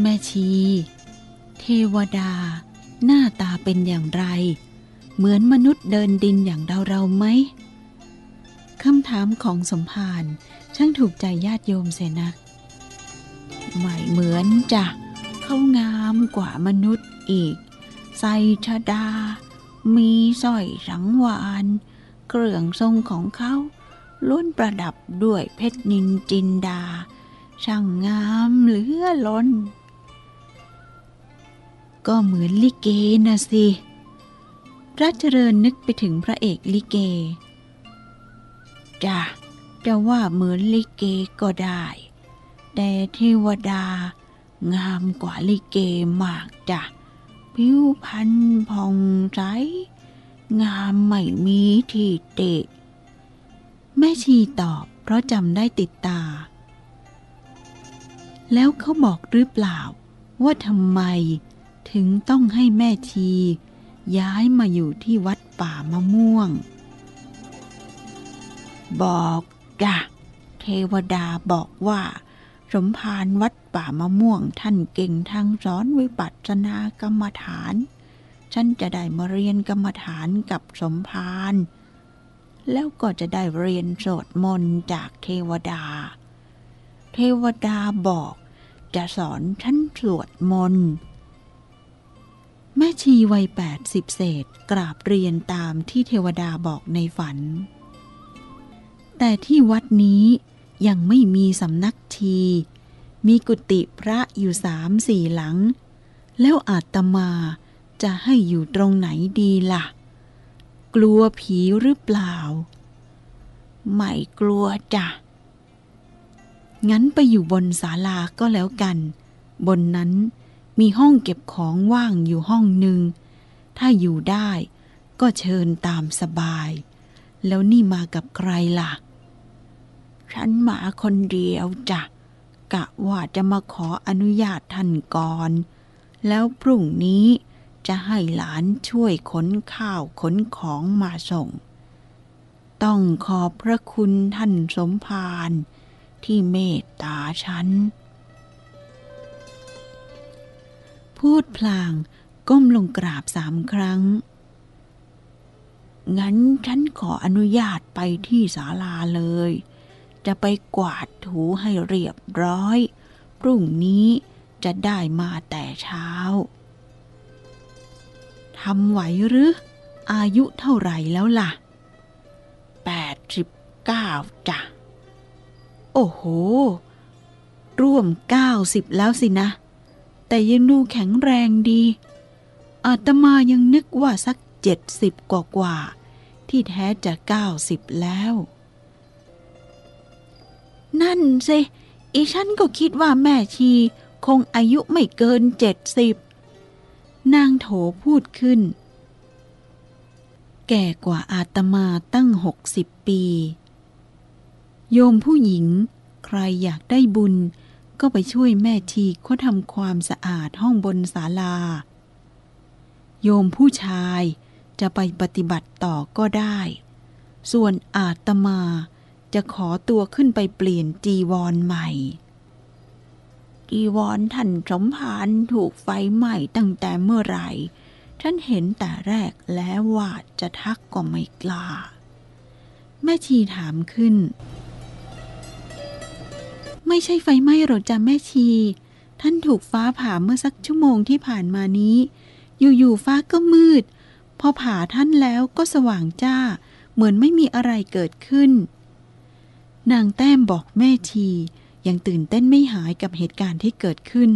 แม่ชี เทวดา หน้าตาเป็นอย่างไร เหมือนมนุษย์เดินดินอย่างเราเราไหมคำถามของสมภารช่างถูกใจญาติโยมเสียนักไม่เหมือนจ้ะเขางามกว่ามนุษย์อีก ใส่ชดา มีสร้อยสังวานเครื่องทรงของเขาล้วนประดับด้วยเพชรนินจินดา ช่างงามเหลือล้น ก็เหมือนลิเกนะสิรัชเจริญนึกไปถึงพระเอกลิเก จ้ะจะว่าเหมือนลิเกก็ได้ แต่เทวดางามกว่าลิเกมากจ้ะ ผิวพรรณผ่องใส งามไม่มีที่เตะ แม่ชีตอบเพราะจำได้ติดตา แล้วเขาบอกหรือเปล่า ว่าทำไม ถึงต้องให้แม่ชี ย้ายมาอยู่ที่วัดป่ามะม่วง บอกจ้ะเทวดาบอกว่า สมภารวัดป่ามะม่วงท่านเก่งทางสอนวิปัสสนากรรมฐาน ฉันจะได้มาเรียนกรรมฐานกับสมภารแล้วก็จะได้เรียนสวดมนต์จากเทวดา เทวดาบอกจะสอนฉันสวดมนต์ แม่ชีวัยแปดสิบเศษกราบเรียนตามที่เทวดาบอกในฝัน แต่ที่วัดนี้ยังไม่มีสำนักชี มีกุฏิพระอยู่สามสี่หลัง แล้วอาตมาจะให้อยู่ตรงไหนดีล่ะ กลัวผีหรือเปล่า ไม่กลัวจ้ะ งั้นไปอยู่บนศาลาก็แล้วกัน บนนั้น มีห้องเก็บของว่างอยู่ห้องหนึ่ง ถ้าอยู่ได้ก็เชิญตามสบาย แล้วนี่มากับใครล่ะ ฉันมาคนเดียวจ้ะ กะว่าจะมาขออนุญาตท่านก่อน แล้วพรุ่งนี้จะให้หลานช่วยขนข้าวขนของมาส่ง ต้องขอบพระคุณท่านสมภารที่เมตตาฉัน พูดพลาง ก้มลงกราบสามครั้ง งั้นฉันขออนุญาตไปที่ศาลาเลย จะไปกวาดถูให้เรียบร้อย พรุ่งนี้จะได้มาแต่เช้าทำไหวหรือ อายุเท่าไหร่แล้วล่ะแปดสิบเก้าจ้ะ โอ้โห ร่วมเก้าสิบแล้วสินะ แต่ยังดูแข็งแรงดี อาตมายังนึกว่าสักเจ็ดสิบกว่ากว่าๆที่แท้จะเก้าสิบแล้ว นั่นสิอีฉันก็คิดว่าแม่ชีคงอายุไม่เกินเจ็ดสิบนางโถพูดขึ้น แก่กว่าอาตมาตั้งหกสิบปี โยมผู้หญิง ใครอยากได้บุญ ก็ไปช่วยแม่ชีเขาทำความสะอาดห้องบนศาลา โยมผู้ชายจะไปปฏิบัติต่อก็ได้ ส่วนอาตมาจะขอตัวขึ้นไปเปลี่ยนจีวรใหม่ จีวรท่านสมภารถูกไฟไหม้ตั้งแต่เมื่อไหร่ฉันเห็นแต่แรกแล้วว่าจะทักก็ไม่กล้า แม่ชีถามขึ้น ไม่ใช่ไฟไหม้หรอกจ้ะแม่ชี ท่านถูกฟ้าผ่าเมื่อสักชั่วโมงที่ผ่านมานี้ อยู่ๆฟ้าก็มืด พอผ่าท่านแล้วก็สว่างจ้า เหมือนไม่มีอะไรเกิดขึ้น นางแต้มบอกแม่ชี ยังตื่นเต้นไม่หายกับเหตุการณ์ที่เกิดขึ้น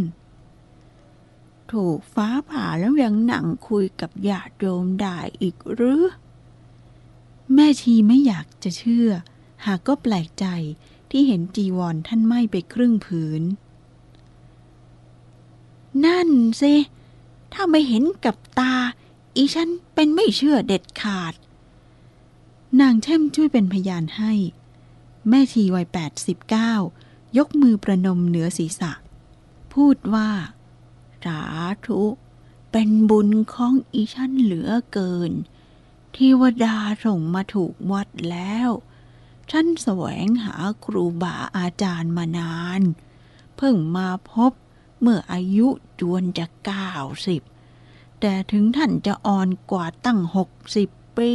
ถูกฟ้าผ่าแล้วยังหนังคุยกับญาติโยมได้อีกหรือ แม่ชีไม่อยากจะเชื่อ หากก็แปลกใจ ที่เห็นจีวรท่านไหม้ไปครึ่งผืน นั่นสิถ้าไม่เห็นกับตา อีฉันเป็นไม่เชื่อเด็ดขาด นางแช่มช่วยเป็นพยานให้ แม่ชีวัยแปดสิบเก้ายกมือประนมเหนือศีรษะ พูดว่า สาธุเป็นบุญของอีฉันเหลือเกิน เทวดาส่งมาถูกวัดแล้ว ฉันแสวงหาครูบาอาจารย์มานาน เพิ่งมาพบเมื่ออายุจวนจะเก้าสิบแต่ถึงท่านจะอ่อนกว่าตั้งหกสิบปี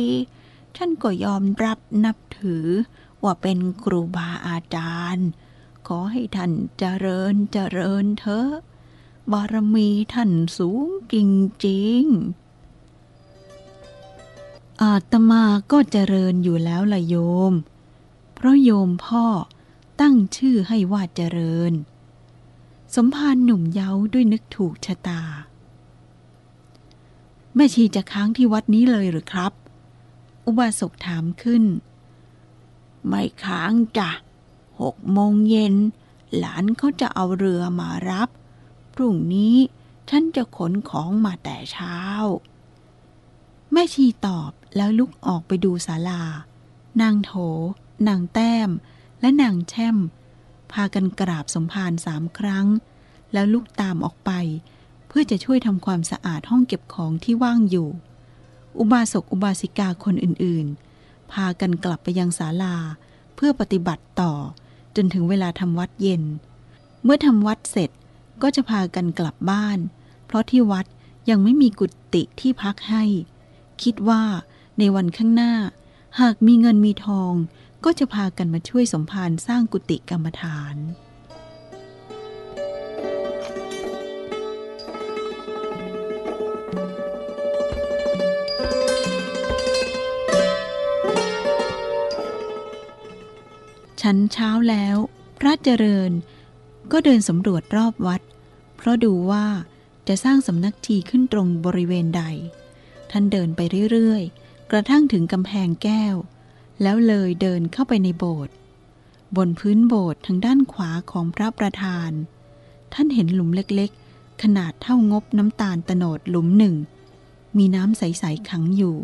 ท่านก็ยอมรับนับถือว่าเป็นครูบาอาจารย์ ขอให้ท่านเจริญเจริญเถอะบารมีท่านสูงจริงๆอาตมาก็เจริญอยู่แล้วละโยม ราะโยมพ่อตั้งชื่อให้ว่าเจริญ สมภารหนุ่มเย้าด้วยนึกถูกชะตา แม่ชีจะค้างที่วัดนี้เลยหรือครับ อุบาสกถามขึ้น ไม่ค้างจ้ะหกโมงเย็น หลานเขาจะเอาเรือมารับ พรุ่งนี้ฉันจะขนของมาแต่เช้า แม่ชีตอบแล้วลุกออกไปดูศาลา นางโถ นางแต้ม และนางแช่ม พากันกราบสมภารสามครั้ง แล้วลุกตามออกไป เพื่อจะช่วยทำความสะอาดห้องเก็บของที่ว่างอยู่ อุบาสกอุบาสิกาคนอื่นๆ พากันกลับไปยังศาลา เพื่อปฏิบัติต่อ จนถึงเวลาทำวัดเย็น เมื่อทำวัดเสร็จก็จะพากันกลับบ้าน เพราะที่วัดยังไม่มีกุฏิที่พักให้ คิดว่าในวันข้างหน้า หากมีเงินมีทอง ก็จะพากันมาช่วยสมภารสร้างกุฏิกรรมฐาน ชั้นเช้าแล้ว พระเจริญก็เดินสำรวจรอบวัด เพราะดูว่าจะสร้างสำนักทีขึ้นตรงบริเวณใด ท่านเดินไปเรื่อย ๆ กระทั่งถึงกำแพงแก้ว แล้วเลยเดินเข้าไปในโบสถ์บนพื้นโบสถ์ทางด้านขวาของพระประธาน ท่านเห็นหลุมเล็กๆ ขนาดเท่างบน้ำตาลตโนดหลุมหนึ่ง มีน้ำใสๆขังอยู่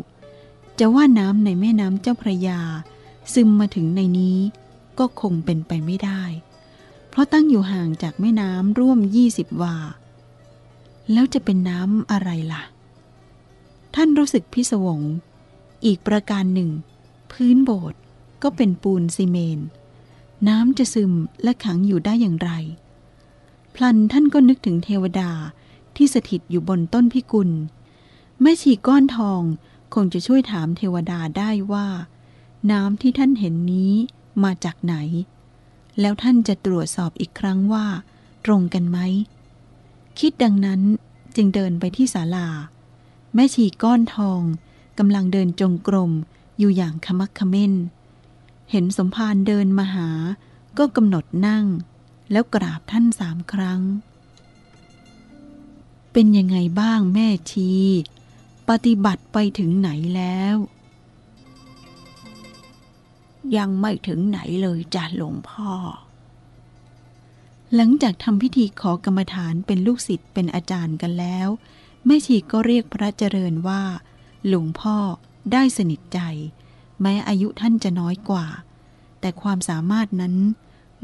จะว่าน้ำในแม่น้ำเจ้าพระยา ซึมมาถึงในนี้ก็คงเป็นไปไม่ได้ เพราะตั้งอยู่ห่างจากแม่น้ำร่วมยี่สิบวา แล้วจะเป็นน้ำอะไรล่ะ ท่านรู้สึกพิศวง อีกประการหนึ่ง พื้นโบสถ์ก็เป็นปูนซีเมน น้ำจะซึมและขังอยู่ได้อย่างไร พลันท่านก็นึกถึงเทวดาที่สถิตอยู่บนต้นพิกุล แม่ชีก้อนทองคงจะช่วยถามเทวดาได้ว่า น้ำที่ท่านเห็นนี้มาจากไหน แล้วท่านจะตรวจสอบอีกครั้งว่า ตรงกันไหม คิดดังนั้นจึงเดินไปที่ศาลา แม่ชีก้อนทองกำลังเดินจงกรม อยู่อย่างขมักขม้น เห็นสมภารเดินมาหา ก็กำหนดนั่ง แล้วกราบท่านสามครั้ง เป็นยังไงบ้างแม่ชี ปฏิบัติไปถึงไหนแล้ว ยังไม่ถึงไหนเลยจ้ะหลวงพ่อ หลังจากทำพิธีขอกรรมฐานเป็นลูกศิษย์เป็นอาจารย์กันแล้ว แม่ชีก็เรียกพระเจริญว่า หลวงพ่อ ได้สนิทใจ แม้อายุท่านจะน้อยกว่า แต่ความสามารถนั้น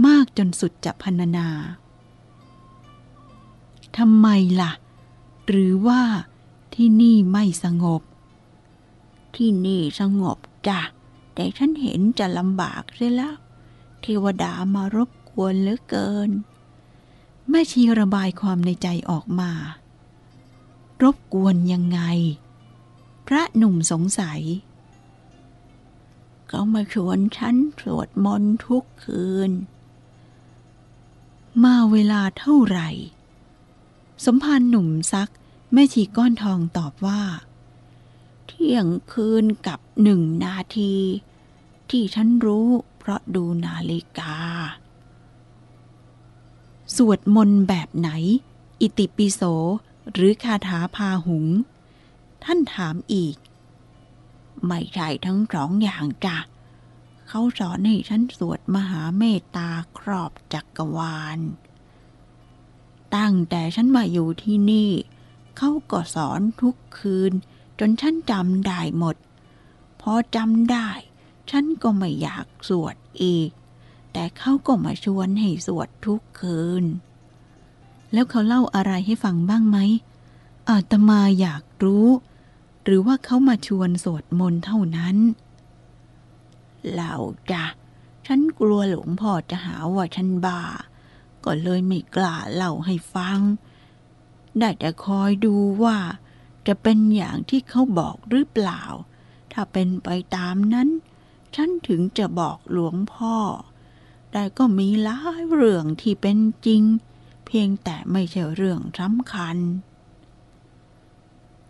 มากจนสุดจะพรรณนาทำไมล่ะ หรือว่าที่นี่ไม่สงบ ที่นี่สงบจ้ะแต่ฉันเห็นจะลำบากเสียแล้ว เทวดามารบกวนเหลือเกิน แม่ชีระบายความในใจออกมา รบกวนยังไง พระหนุ่มสงสัย เขามาชวนฉันสวดมนต์ทุกคืน มาเวลาเท่าไหร่ สมภารหนุ่มซัก แม่ชีก้อนทองตอบว่า เที่ยงคืนกับหนึ่งนาที ที่ฉันรู้เพราะดูนาฬิกา สวดมนต์แบบไหน อิติปิโสหรือคาถาพาหุง ท่านถามอีก ไม่ใช่ทั้งสองอย่างจ้ะเขาสอนให้ฉันสวดมหาเมตตาครอบจักกรวาล ตั้งแต่ฉันมาอยู่ที่นี่ เขาก็สอนทุกคืน จนฉันจำได้หมด พอจำได้ ฉันก็ไม่อยากสวดอีก แต่เขาก็มาชวนให้สวดทุกคืน แล้วเขาเล่าอะไรให้ฟังบ้างไหม อาตมาอยากรู้ หรือว่าเขามาชวนสวดมนต์เท่านั้นเล่าจ้ะฉันกลัวหลวงพ่อจะหาว่าฉันบ้า ก็เลยไม่กล้าเล่าให้ฟัง ได้แต่คอยดูว่า จะเป็นอย่างที่เขาบอกหรือเปล่า ถ้าเป็นไปตามนั้น ฉันถึงจะบอกหลวงพ่อ แต่ก็มีหลายเรื่องที่เป็นจริง เพียงแต่ไม่ใช่เรื่องสำคัญ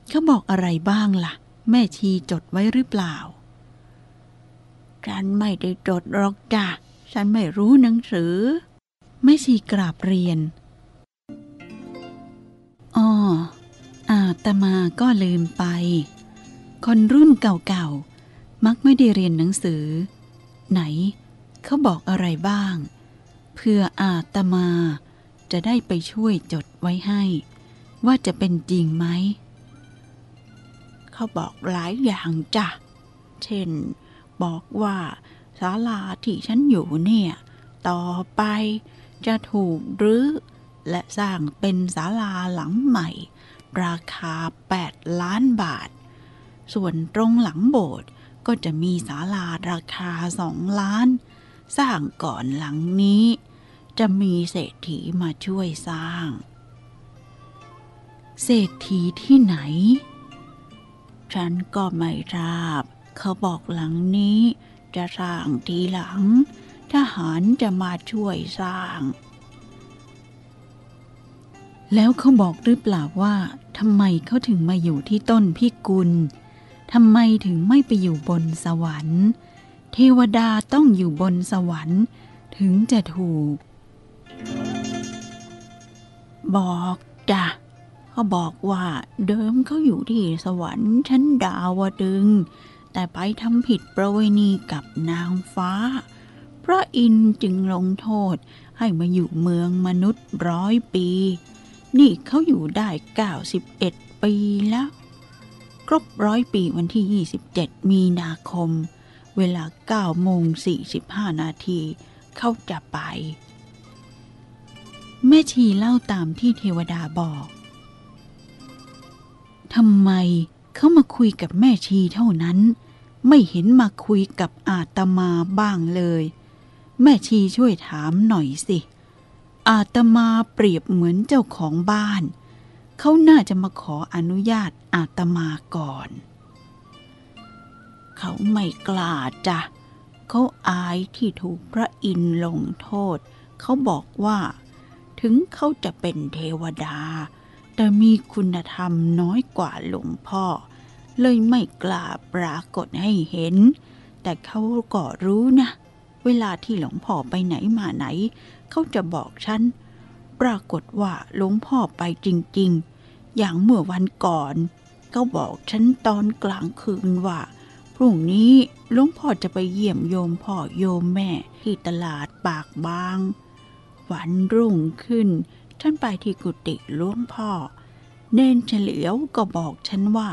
เขาบอกอะไรบ้างล่ะ แม่ชีจดไว้หรือเปล่า ฉันไม่ได้จดหรอกจ้ะ ฉันไม่รู้หนังสือ แม่ชีกราบเรียนอ๋ออาตมาก็ลืมไป คนรุ่นเก่าๆ มักไม่ได้เรียนหนังสือ ไหน เขาบอกอะไรบ้าง เพื่ออาตมาจะได้ไปช่วยจดไว้ให้ ว่าจะเป็นจริงไหม เขาบอกหลายอย่างจ้ะ เช่น บอกว่าศาลาที่ฉันอยู่เนี่ย ต่อไปจะถูกรื้อและสร้างเป็นศาลาหลังใหม่ ราคา 8 ล้านบาท ส่วนตรงหลังโบสถ์ก็จะมีศาลาราคาสองล้าน สร้างก่อนหลังนี้ จะมีเศรษฐีมาช่วยสร้าง เศรษฐีที่ไหน ฉันก็ไม่ทราบ เขาบอกหลังนี้ จะสร้างทีหลัง ทหารจะมาช่วยสร้าง แล้วเขาบอกหรือเปล่าว่าทำไมเขาถึงมาอยู่ที่ต้นพิกุลทำไมถึงไม่ไปอยู่บนสวรรค์ เทวดาต้องอยู่บนสวรรค์ถึงจะถูก บอกจ้ะ เขาบอกว่าเดิมเขาอยู่ที่สวรรค์ชั้นดาวดึง แต่ไปทำผิดประเวณีกับนางฟ้า พระอินทร์จึงลงโทษให้มาอยู่เมืองมนุษย์ร้อยปี นี่เขาอยู่ได้ 91 ปีแล้ว ครบร้อยปีวันที่ 27 มีนาคม เวลา9โมง45 นาทีเขาจะไป แม่ชีเล่าตามที่เทวดาบอก ทำไมเขามาคุยกับแม่ชีเท่านั้น ไม่เห็นมาคุยกับอาตมาบ้างเลย แม่ชีช่วยถามหน่อยสิ อาตมาเปรียบเหมือนเจ้าของบ้าน เขาน่าจะมาขออนุญาตอาตมาก่อน เขาไม่กล้าจ้ะเขาอายที่ถูกพระอินทร์ลงโทษ เขาบอกว่า ถึงเขาจะเป็นเทวดา แต่มีคุณธรรมน้อยกว่าหลวงพ่อ เลยไม่กล้าปรากฏให้เห็น แต่เขาก็รู้นะ เวลาที่หลวงพ่อไปไหนมาไหน เขาจะบอกฉัน ปรากฏว่าหลวงพ่อไปจริง ๆ อย่างเมื่อวันก่อนเขาบอกฉันตอนกลางคืนว่าพรุ่งนี้หลวงพ่อจะไปเยี่ยมโยมพ่อโยมแม่ที่ตลาดปากบาง วันรุ่งขึ้น ฉันไปที่กุฏิหลวงพ่อ เนนเฉลียวก็บอกฉันว่า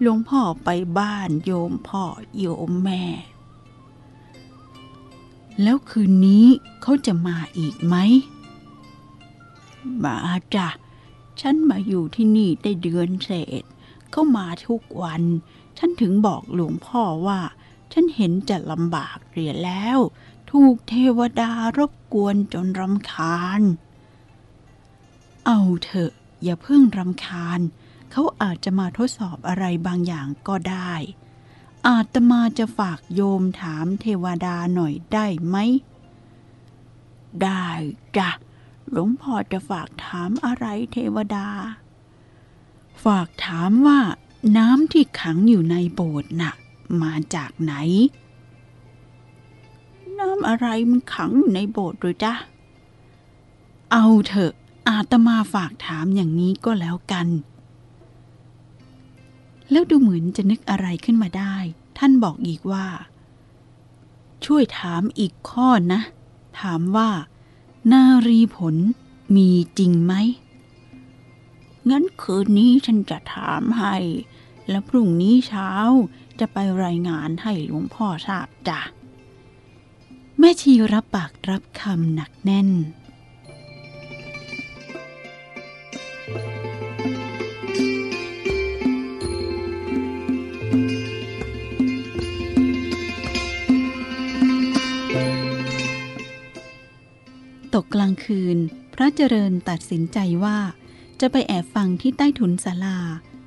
หลวงพ่อไปบ้านโยมพ่อโยมแม่ แล้วคืนนี้เขาจะมาอีกไหม มาจ้ะ ฉันมาอยู่ที่นี่ได้เดือนเศษ เขามาทุกวัน ฉันถึงบอกหลวงพ่อว่า ฉันเห็นจะลำบากเรียแล้ว ถูกเทวดารบกวนจนรำคาญ เอาเถอะ อย่าเพิ่งรำคาญ เขาอาจจะมาทดสอบอะไรบางอย่างก็ได้ อาตมาจะฝากโยมถามเทวดาหน่อยได้ไหม ได้จ้ะ หลวงพ่อจะฝากถามอะไรเทวดา ฝากถามว่าน้ำที่ขังอยู่ในโบสถ์น่ะ มาจากไหน น้ำอะไรมันขังอยู่ในโบสถ์หรือจ๊ะ เอาเถอะ อาตมาฝากถามอย่างนี้ก็แล้วกัน แล้วดูเหมือนจะนึกอะไรขึ้นมาได้ ท่านบอกอีกว่า ช่วยถามอีกข้อนะ ถามว่า นารีผลมีจริงไหม งั้นคืนนี้ฉันจะถามให้ แล้วพรุ่งนี้เช้าจะไปรายงานให้หลวงพ่อทราบจ้ะ แม่ชีรับปากรับคำหนักแน่น ตกกลางคืน พระเจริญตัดสินใจว่า จะไปแอบฟังที่ใต้ถุนศาลา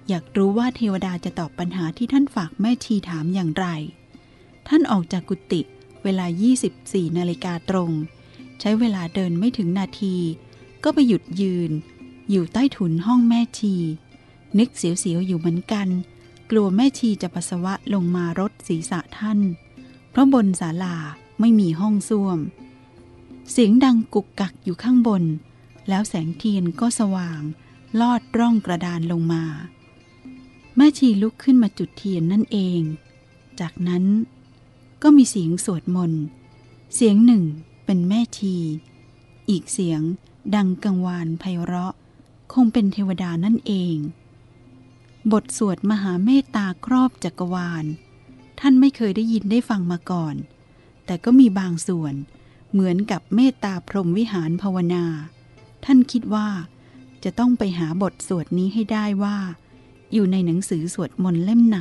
อยากรู้ว่าเทวดาจะตอบปัญหาที่ท่านฝากแม่ชีถามอย่างไร ท่านออกจากกุฏิเวลา 24 นาฬิกาตรง ใช้เวลาเดินไม่ถึงนาที ก็ไปหยุดยืน อยู่ใต้ถุนห้องแม่ชี นึกเสียวๆอยู่เหมือนกัน กลัวแม่ชีจะปัสสาวะลงมารดศีรษะท่าน เพราะบนศาลาไม่มีห้องส้วม เสียงดังกุกกักอยู่ข้างบน แล้วแสงเทียนก็สว่าง ลอดร่องกระดานลงมา แม่ชีลุกขึ้นมาจุดเทียนนั่นเอง จากนั้นก็มีเสียงสวดมนต์ เสียงหนึ่งเป็นแม่ชี อีกเสียงดังกังวานไพเราะ คงเป็นเทวดานั่นเอง บทสวดมหาเมตตาครอบจักรวาล ท่านไม่เคยได้ยินได้ฟังมาก่อน แต่ก็มีบางส่วน เหมือนกับเมตตาพรหมวิหารภาวนา ท่านคิดว่า จะต้องไปหาบทสวดนี้ให้ได้ว่า อยู่ในหนังสือสวดมนต์เล่มไหน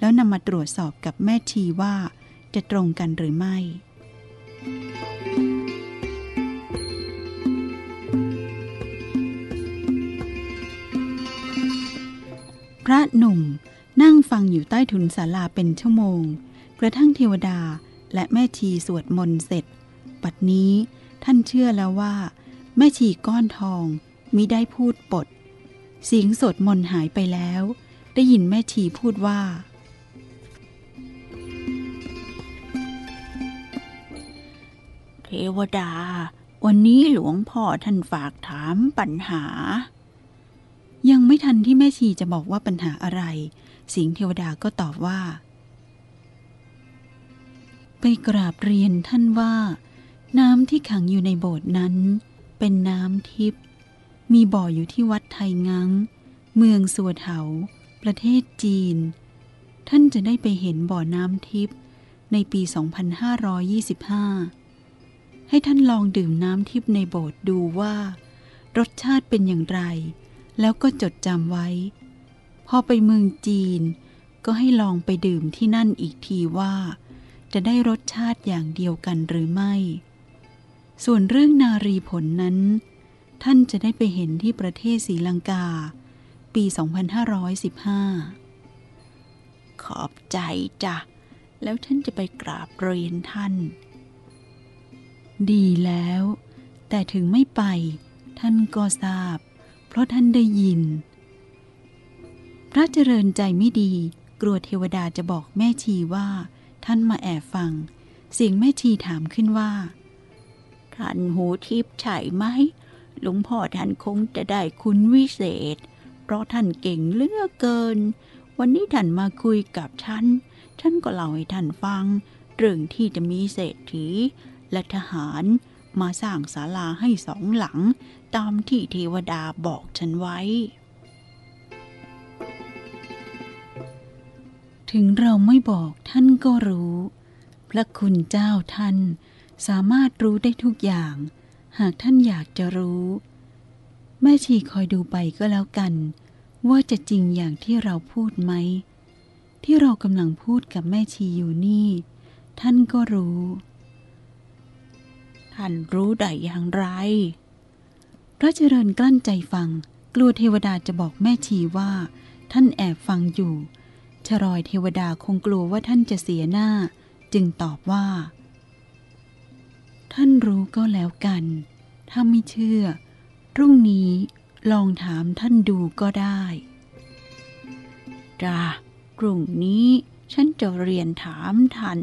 แล้วนำมาตรวจสอบกับแม่ชีว่า จะตรงกันหรือไม่ พระหนุ่มนั่งฟังอยู่ใต้ถุนศาลาเป็นชั่วโมง กระทั่งเทวดาและแม่ชีสวดมนต์เสร็จ ปัดนี้ท่านเชื่อแล้วว่า แม่ชีก้อนทองมิได้พูดปด เสียงสดมนหายไปแล้ว ได้ยินแม่ชีพูดว่า เทวดา วันนี้หลวงพ่อท่านฝากถามปัญหา ยังไม่ทันที่แม่ชีจะบอกว่าปัญหาอะไร สิงเทวดาก็ตอบว่า ไปกราบเรียนท่านว่า น้ำที่ขังอยู่ในโบสถ์นั้น เป็นน้ำทิพย์มีบ่ออยู่ที่วัดไทยงังเมืองสัวเถา ประเทศจีน ท่านจะได้ไปเห็นบ่อน้ำทิพย์ในปี 2525 ให้ท่านลองดื่มน้ำทิพย์ในโบสถ์ดูว่า รสชาติเป็นอย่างไร แล้วก็จดจำไว้ พอไปเมืองจีน ก็ให้ลองไปดื่มที่นั่นอีกทีว่า จะได้รสชาติอย่างเดียวกันหรือไม่ ส่วนเรื่องนารีผลนั้น ท่านจะได้ไปเห็นที่ประเทศศรีลังกา ปี 2515 ขอบใจจ้ะ แล้วฉันจะไปกราบเรียนท่าน ดีแล้ว แต่ถึงไม่ไป ท่านก็ทราบ เพราะท่านได้ยิน พระเจริญใจไม่ดี กลัวเทวดาจะบอกแม่ชีว่า ท่านมาแอบฟัง เสียงแม่ชีถามขึ้นว่า ท่านหูทิพย์ใช่ไหม หลวงพ่อท่านคงจะได้คุณวิเศษ เพราะท่านเก่งเลือกเกิน วันนี้ท่านมาคุยกับฉัน ฉันก็เล่าให้ท่านฟัง เรื่องที่จะมีเศรษฐี และทหารมาสร้างศาลาให้สองหลัง ตามที่เทวดาบอกฉันไว้ ถึงเราไม่บอกท่านก็รู้ พระคุณเจ้าท่าน สามารถรู้ได้ทุกอย่าง หากท่านอยากจะรู้ แม่ชีคอยดูไปก็แล้วกัน ว่าจะจริงอย่างที่เราพูดไหม ที่เรากำลังพูดกับแม่ชีอยู่นี่ ท่านก็รู้ ท่านรู้ได้อย่างไร พระเจริญกลั้นใจฟัง กลัวเทวดาจะบอกแม่ชีว่า ท่านแอบฟังอยู่ชรอยเทวดาคงกลัวว่าท่านจะเสียหน้า จึงตอบว่า ท่านรู้ก็แล้วกัน ถ้าไม่เชื่อ พรุ่งนี้ลองถามท่านดูก็ได้จ้าพรุ่งนี้ฉันจะเรียนถามท่าน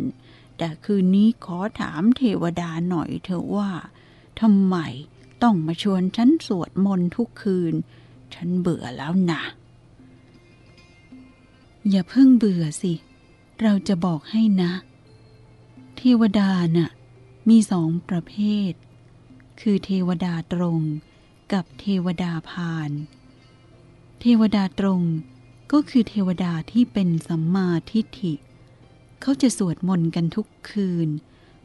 แต่คืนนี้ขอถามเทวดาหน่อยเถอะว่าทำไมต้องมาชวนฉันสวดมนต์ทุกคืน ฉันเบื่อแล้วนะ อย่าเพิ่งเบื่อสิ เราจะบอกให้นะ เทวดาน่ะ มีสองประเภท คือเทวดาตรงกับเทวดาพาน เทวดาตรงก็คือเทวดาที่เป็นสัมมาทิฏฐิ เขาจะสวดมนต์กันทุกคืน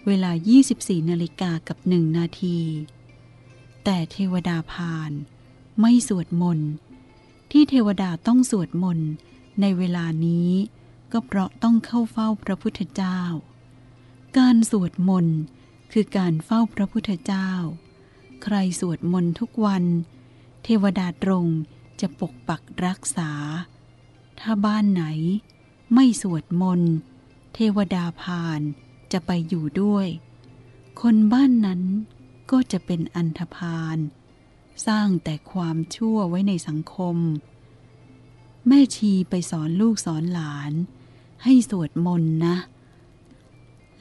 เวลา 24นาฬิกากับหนึ่งนาที แต่เทวดาพานไม่สวดมนต์ ที่เทวดาต้องสวดมนต์ในเวลานี้ก็เพราะต้องเข้าเฝ้าพระพุทธเจ้า การสวดมนต์ คือการเฝ้าพระพุทธเจ้า ใครสวดมนต์ทุกวัน เทวดาตรงจะปกปักรักษา ถ้าบ้านไหนไม่สวดมนต์เทวดาพานจะไปอยู่ด้วย คนบ้านนั้นก็จะเป็นอันธพาล สร้างแต่ความชั่วไว้ในสังคม แม่ชีไปสอนลูกสอนหลาน ให้สวดมนต์นะ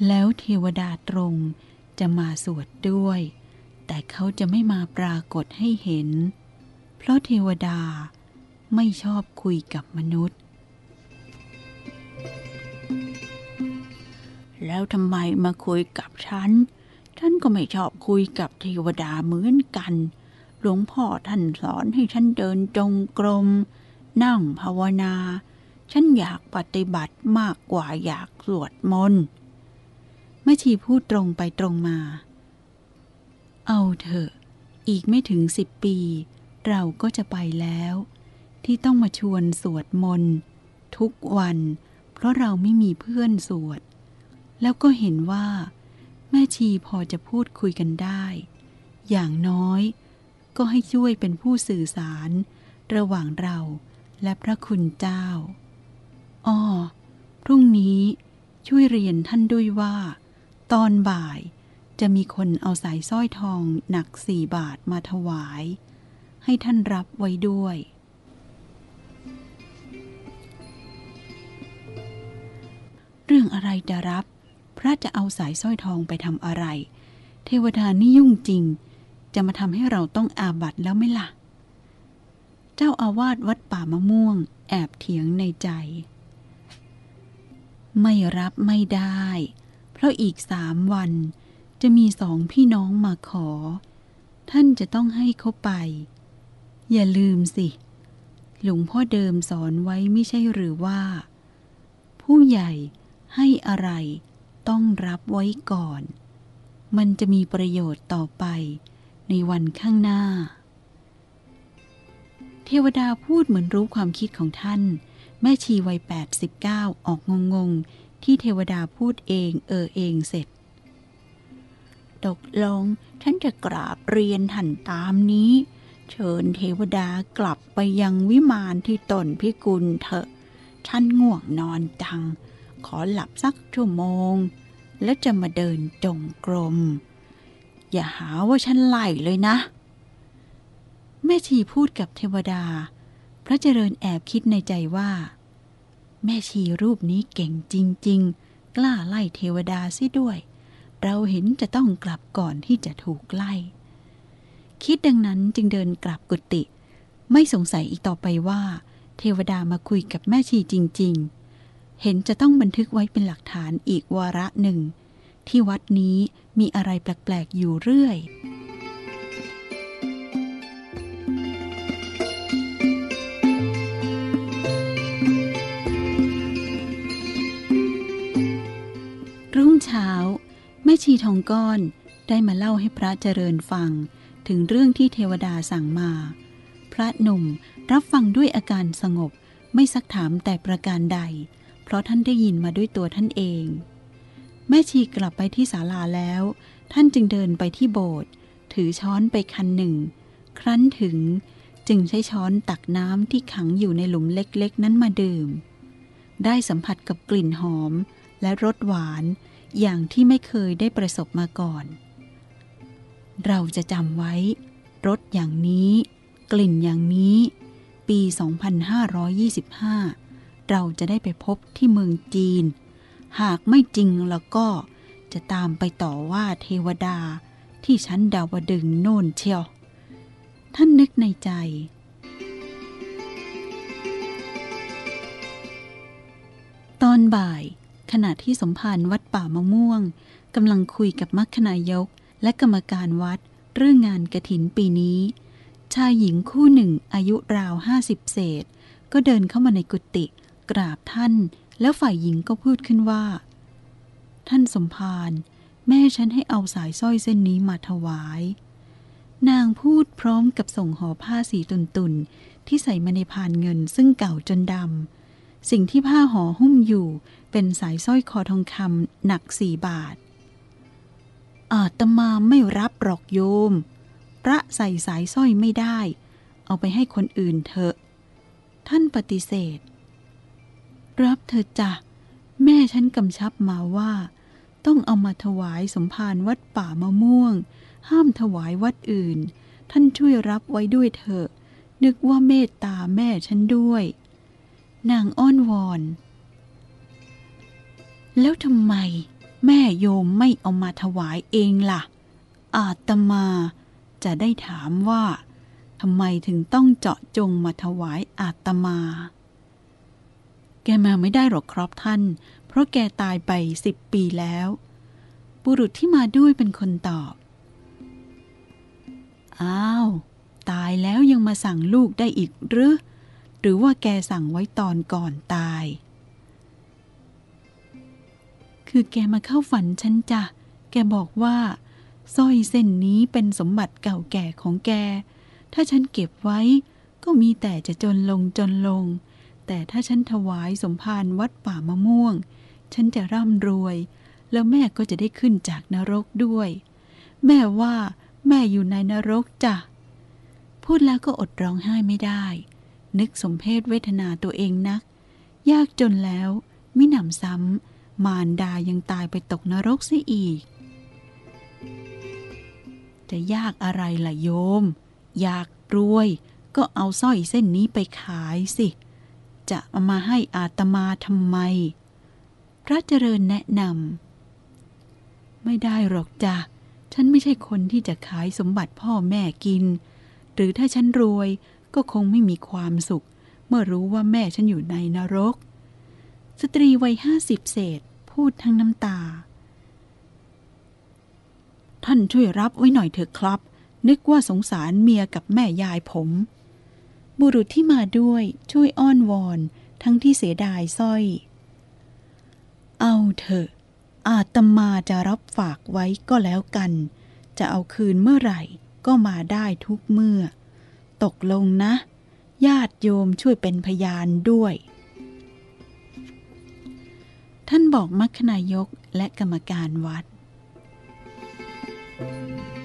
แล้วเทวดาตรง จะมาสวดด้วย แต่เขาจะไม่มาปรากฏให้เห็น เพราะเทวดาไม่ชอบคุยกับมนุษย์ แล้วทำไมมาคุยกับฉัน ฉันก็ไม่ชอบคุยกับเทวดาเหมือนกัน หลวงพ่อท่านสอนให้ฉันเดินจงกรม นั่งภาวนา ฉันอยากปฏิบัติมากกว่าอยากสวดมนต์ ม่ชีพูดตรงไปตรงมา เอาเถอะ อีกไม่ถึงสิบปี เราก็จะไปแล้ว ที่ต้องมาชวนสวดมนต์ ทุกวัน เพราะเราไม่มีเพื่อนสวด แล้วก็เห็นว่า แม่ชีพอจะพูดคุยกันได้ อย่างน้อย ก็ให้ช่วยเป็นผู้สื่อสาร ระหว่างเราและพระคุณเจ้า อ้อ พรุ่งนี้ช่วยเรียนท่านด้วยว่า ตอนบ่ายจะมีคนเอาสายสร้อยทองหนักสี่บาทมาถวาย ให้ท่านรับไว้ด้วย เรื่องอะไรจะรับ พระจะเอาสายสร้อยทองไปทำอะไร เทวดานี่ยุ่งจริง จะมาทำให้เราต้องอาบัตแล้วไม่ล่ะ เจ้าอาวาสวัดป่ามะม่วง แอบเถียงในใจ ไม่รับไม่ได้ เพราะอีกสามวัน จะมีสองพี่น้องมาขอ ท่านจะต้องให้เขาไป อย่าลืมสิ หลวงพ่อเดิมสอนไว้ไม่ใช่หรือว่า ผู้ใหญ่ให้อะไรต้องรับไว้ก่อน มันจะมีประโยชน์ต่อไปในวันข้างหน้า เทวดาพูดเหมือนรู้ความคิดของท่าน แม่ชีวัย 89 ออกงง ที่เทวดาพูดเองเออเองเสร็จ ตกลงฉันจะกราบเรียนท่านตามนี้ เชิญเทวดากลับไปยังวิมานที่ตนพิกุลเถอะฉันง่วงนอนจัง ขอหลับสักชั่วโมง แล้วจะมาเดินจงกรม อย่าหาว่าฉันไล่เลยนะ แม่ชีพูดกับเทวดา พระเจริญแอบคิดในใจว่า แม่ชีรูปนี้เก่งจริง ๆ กล้าไล่เทวดาซิด้วย เราเห็นจะต้องกลับก่อนที่จะถูกไล่ คิดดังนั้นจึงเดินกลับกุฏิไม่สงสัยอีกต่อไปว่า เทวดามาคุยกับแม่ชีจริง ๆ เห็นจะต้องบันทึกไว้เป็นหลักฐานอีกวาระหนึ่ง ที่วัดนี้มีอะไรแปลก ๆ อยู่เรื่อย เช้า แม่ชีทองก้อนได้มาเล่าให้พระเจริญฟังถึงเรื่องที่เทวดาสั่งมา พระหนุ่มรับฟังด้วยอาการสงบไม่ซักถามแต่ประการใด เพราะท่านได้ยินมาด้วยตัวท่านเอง แม่ชีกลับไปที่ศาลาแล้ว ท่านจึงเดินไปที่โบสถ์ถือช้อนไปคันหนึ่ง ครั้นถึงจึงใช้ช้อนตักน้ำที่ขังอยู่ในหลุมเล็กๆ นั้นมาดื่ม ได้สัมผัสกับกลิ่นหอมและรสหวาน อย่างที่ไม่เคยได้ประสบมาก่อน เราจะจำไว้ รสอย่างนี้ กลิ่นอย่างนี้ ปี 2525 เราจะได้ไปพบที่เมืองจีน หากไม่จริงแล้วก็จะตามไปต่อว่าเทวดาที่ชั้นดาวดึงโน่นเชียว ท่านนึกในใจ ตอนบ่าย ขณะที่สมภารวัดป่ามะม่วงกำลังคุยกับมัคคนายก และกรรมการวัด เรื่องงานกระถินปีนี้ ชายหญิงคู่หนึ่งอายุราวห้าสิบเศษ ก็เดินเข้ามาในกุฏิกราบท่าน แล้วฝ่ายหญิงก็พูดขึ้นว่า ท่านสมภารแม่ฉันให้เอาสายสร้อยเส้นนี้มาถวาย นางพูดพร้อมกับส่งห่อผ้าสีตุนๆที่ใส่มาในพานเงินซึ่งเก่าจนดำ สิ่งที่ผ้าห่อหุ้มอยู่เป็นสายสร้อยคอทองคำหนักสี่บาท อาตมาไม่รับหรอกโยม พระใส่สายสร้อยไม่ได้ เอาไปให้คนอื่นเถอะ ท่านปฏิเสธ รับเธอจ้ะ แม่ฉันกำชับมาว่า ต้องเอามาถวายสมภารวัดป่ามะม่วง ห้ามถวายวัดอื่น ท่านช่วยรับไว้ด้วยเถอะ นึกว่าเมตตาแม่ฉันด้วย นางอ้อนวอน แล้วทำไมแม่โยมไม่เอามาถวายเองล่ะ อาตมาจะได้ถามว่าทำไมถึงต้องเจาะจงมาถวายอาตมา แกมาไม่ได้หรอกครับท่าน เพราะแกตายไปสิบปีแล้ว บุรุษที่มาด้วยเป็นคนตอบ อ้าว ตายแล้วยังมาสั่งลูกได้อีกหรือ หรือว่าแกสั่งไว้ตอนก่อนตาย คือแกมาเข้าฝันฉันจ้ะ แกบอกว่าสร้อยเส้นนี้เป็นสมบัติเก่าแก่ของแก ถ้าฉันเก็บไว้ ก็มีแต่จะจนลงจนลง แต่ถ้าฉันถวายสมภารวัดป่ามะม่วง ฉันจะร่ำรวย แล้วแม่ก็จะได้ขึ้นจากนรกด้วย แม่ว่าแม่อยู่ในนรกจ้ะ พูดแล้วก็อดร้องไห้ไม่ได้ นึกสมเพศเวทนาตัวเองนัก ยากจนแล้วมิหนำซ้ำมารดายังตายไปตกนรกเสียอีก จะยากอะไรล่ะโยม อยากรวยก็เอาสร้อยเส้นนี้ไปขายสิ จะเอามาให้อาตมาทำไม พระเจริญแนะนำไม่ได้หรอกจ้ะฉันไม่ใช่คนที่จะขายสมบัติพ่อแม่กิน หรือถ้าฉันรวย ก็คงไม่มีความสุข เมื่อรู้ว่าแม่ฉันอยู่ในนรก สตรีวัยห้าสิบเศษพูดทั้งน้ำตา ท่านช่วยรับไว้หน่อยเถอะครับ นึกว่าสงสารเมียกับแม่ยายผม บุรุษที่มาด้วยช่วยอ้อนวอน ทั้งที่เสียดายสร้อย เอาเถอะ อาตมาจะรับฝากไว้ก็แล้วกัน จะเอาคืนเมื่อไหร่ก็มาได้ทุกเมื่อ ตกลงนะ ญาติโยมช่วยเป็นพยานด้วย ท่านบอกมัคคณายกและกรรมการวัด thank you